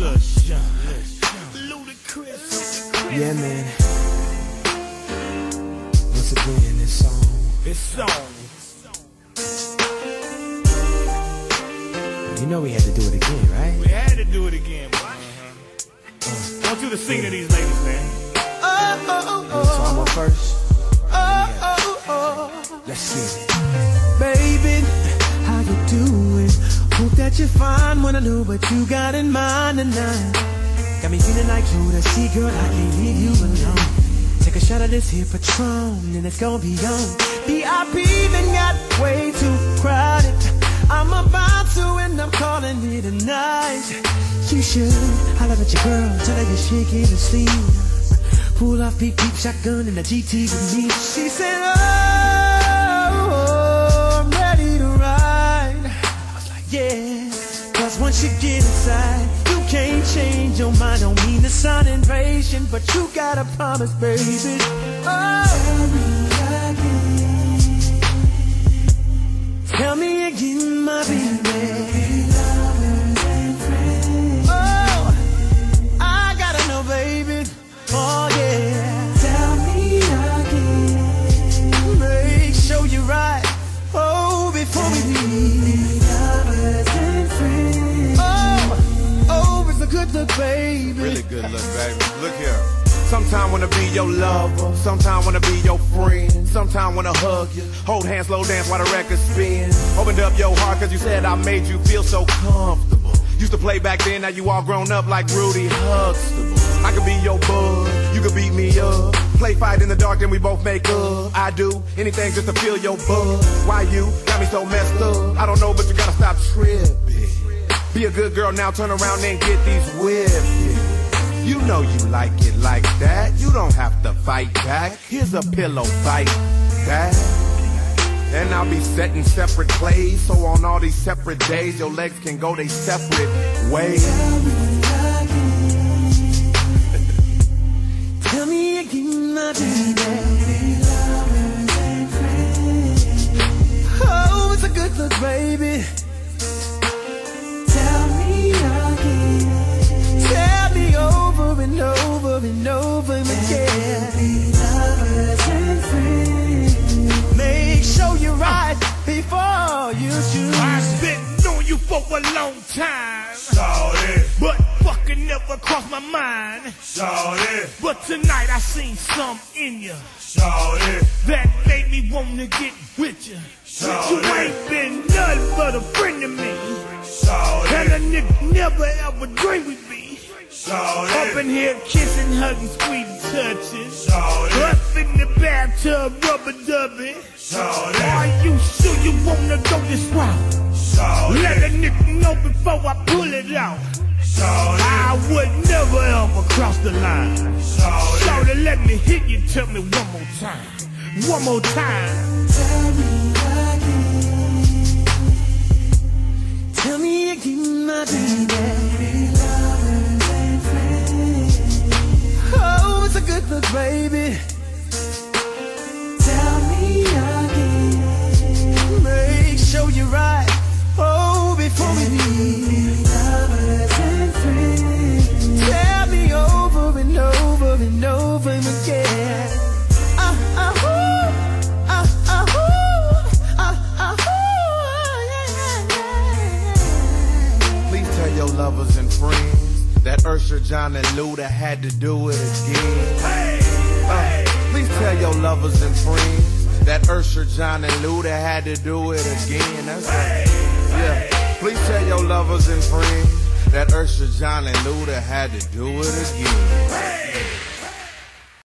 Lil Jon. Ludacris. Yeah, man. Once again, this song. This song. You know we had to do it again, right? We had to do it again, boy. I want you to sing to these ladies, man. So I'm up first. Oh, oh, oh, Let's get that you find when I know what you got in mind tonight. Got me feeling like you the sea girl, I can't leave you alone. Take a shot of this here Patron, and it's gonna be on. VIP then got way too crowded. I'm about to, and I'm calling it a night. You should holler at your girl, tell her you're shaking the steam. Pull off peep peep shotgun in the GT with me. She said, Oh, once get inside, you can't change your mind. Don't mean to sound impatient, but you gotta promise, baby. Oh, tell me again, my baby. Baby. Really good look, baby. Look here. Sometime wanna be your lover, sometime wanna be your friend, sometime wanna hug you, hold hands, slow dance while the record spin. Opened up your heart cause you said I made you feel so comfortable. Used to play back then, now you all grown up like Rudy Huxtable. I could be your bud, you could beat me up. Play fight in the dark, and we both make up. I do anything just to feel your buzz. Why you got me so messed up? I don't know, but you gotta stop tripping. Be a good girl now, turn around and get these whipped. You know you like it like that. You don't have to fight back. Here's a pillow fight that. And I'll be setting separate plays. So on all these separate days, your legs can go they separate ways. Tell me again, my baby. Oh, it's a good look, baby. Over and over again. Make sure you're right before you choose. I've been knowing you for a long time. But fucking never crossed my mind. But tonight I seen some in you that made me wanna get with you. You ain't been nothing but a friend to me. And a nigga never ever dreamed we'd be. Up in here kissing, hugging, sweet touches. Up in the bathtub, rubber dubby. Are you sure you wanna go this route? Let a nigga know before I pull it out. I would never ever cross the line. Shorty, let me hit you. Tell me one more time. One more time. Tell me again. Tell me again, my baby. Jon, and Luda had to do it again. Uh, please tell your lovers and friends that Usher, Jon, and Luda had to do it again. That's right. Yeah. Please tell your lovers and friends that Usher, Jon, and Luda had to do it again.